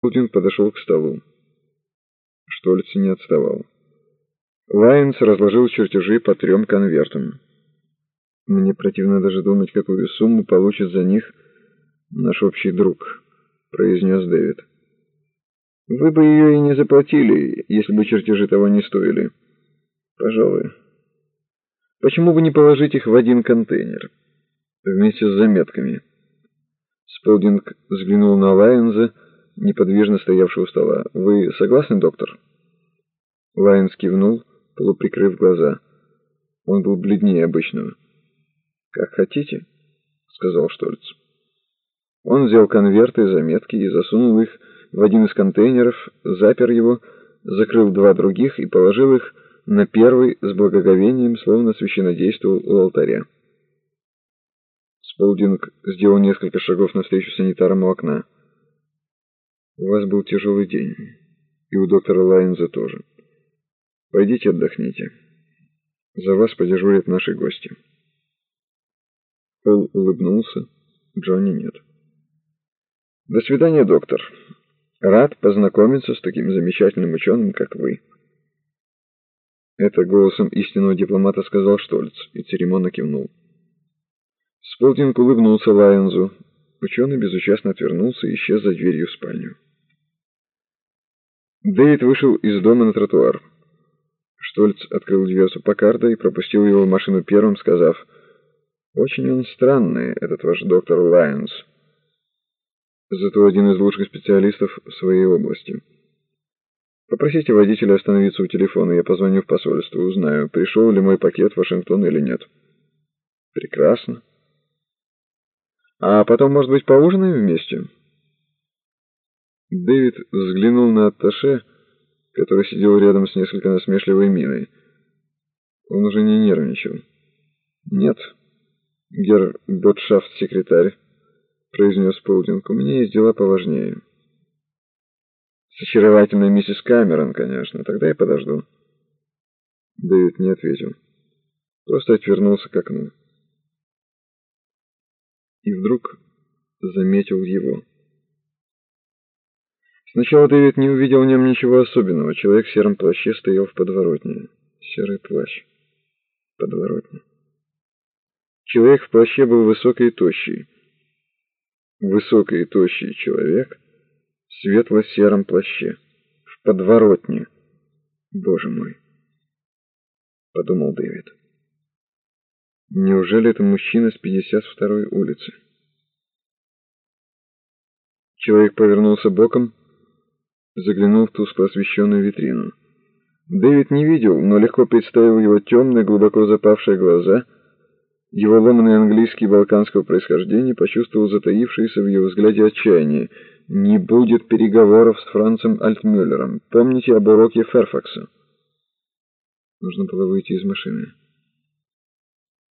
Полдинг подошел к столу. Штольц не отставал. Лайнс разложил чертежи по трем конвертам. Мне противно даже думать, какую сумму получит за них наш общий друг, произнес Дэвид. Вы бы ее и не заплатили, если бы чертежи того не стоили. Пожалуй. Почему бы не положить их в один контейнер вместе с заметками? Сполдинг взглянул на Лайнза, неподвижно стоявшего у стола. «Вы согласны, доктор?» Лайнс кивнул, полуприкрыв глаза. Он был бледнее обычного. «Как хотите», — сказал Штольц. Он взял конверты заметки и засунул их в один из контейнеров, запер его, закрыл два других и положил их на первый с благоговением, словно священнодействовал у алтаря. Сполдинг сделал несколько шагов навстречу санитарам у окна. У вас был тяжелый день. И у доктора Лайнза тоже. Пойдите отдохните. За вас подежурят наши гости. Пол улыбнулся. Джонни нет. До свидания, доктор. Рад познакомиться с таким замечательным ученым, как вы. Это голосом истинного дипломата сказал Штольц и церемонно кивнул. Сполтинг улыбнулся Лайонзу. Ученый безучастно отвернулся и исчез за дверью в спальню. Дэвид вышел из дома на тротуар. Штольц открыл дверцу Покарда и пропустил его в машину первым, сказав, «Очень он странный, этот ваш доктор Лайонс. Зато один из лучших специалистов в своей области. Попросите водителя остановиться у телефона, я позвоню в посольство, узнаю, пришел ли мой пакет в Вашингтон или нет». «Прекрасно. А потом, может быть, поужинаем вместе?» Дэвид взглянул на атташе, который сидел рядом с несколько насмешливой миной. Он уже не нервничал. «Нет, герр Ботшафт-секретарь», — произнес Полдинг, — «у меня есть дела поважнее». «С очаровательной миссис Камерон, конечно, тогда я подожду». Дэвид не ответил, просто отвернулся к окну. И вдруг заметил его. Сначала Дэвид не увидел в нем ничего особенного. Человек в сером плаще стоял в подворотне. Серый плащ. Подворотня. Человек в плаще был высокий и тощий. Высокий и тощий человек в светло-сером плаще. В подворотне. Боже мой. Подумал Дэвид. Неужели это мужчина с 52-й улицы? Человек повернулся боком заглянул в тускло освещенную витрину. Дэвид не видел, но легко представил его темные, глубоко запавшие глаза. Его ломанный английский балканского происхождения почувствовал затаившееся в его взгляде отчаяние. «Не будет переговоров с Францем Альтмюллером. Помните об уроке Ферфакса». Нужно было выйти из машины.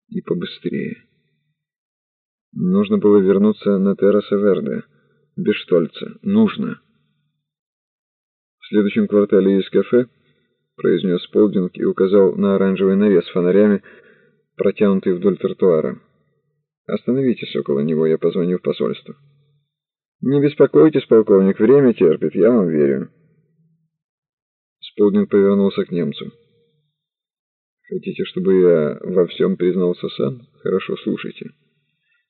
И побыстрее. Нужно было вернуться на терраса Верде. Без Штольца. Нужно. В следующем квартале есть кафе, произнес Полдинг и указал на оранжевый навес фонарями, протянутый вдоль тротуара. Остановитесь около него, я позвоню в посольство. Не беспокойтесь, полковник, время терпит, я вам верю. Сполдинг повернулся к немцу. Хотите, чтобы я во всем признался сам? Хорошо, слушайте.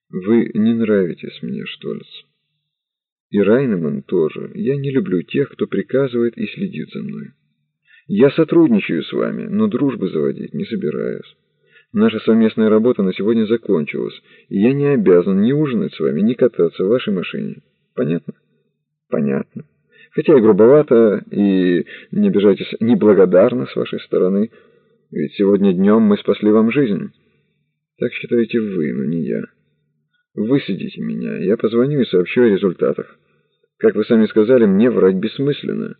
Вы не нравитесь мне, Штольц. И Райнеман тоже. Я не люблю тех, кто приказывает и следит за мной. Я сотрудничаю с вами, но дружбы заводить не собираюсь. Наша совместная работа на сегодня закончилась, и я не обязан ни ужинать с вами, ни кататься в вашей машине. Понятно? Понятно. Хотя и грубовато, и, не обижайтесь, неблагодарно с вашей стороны, ведь сегодня днем мы спасли вам жизнь. Так считаете вы, но не я. Высадите меня, я позвоню и сообщу о результатах. Как вы сами сказали, мне врать бессмысленно.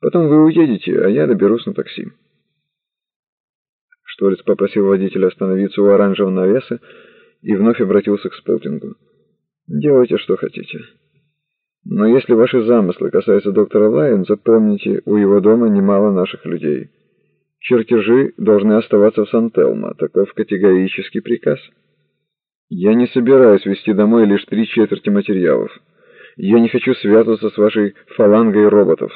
Потом вы уедете, а я доберусь на такси. Штольц попросил водителя остановиться у оранжевого навеса и вновь обратился к Сполтингу. «Делайте, что хотите. Но если ваши замыслы касаются доктора Лайон, запомните, у его дома немало наших людей. Чертежи должны оставаться в Сан-Телмо. Таков категорический приказ. Я не собираюсь вести домой лишь три четверти материалов». Я не хочу связываться с вашей фалангой роботов».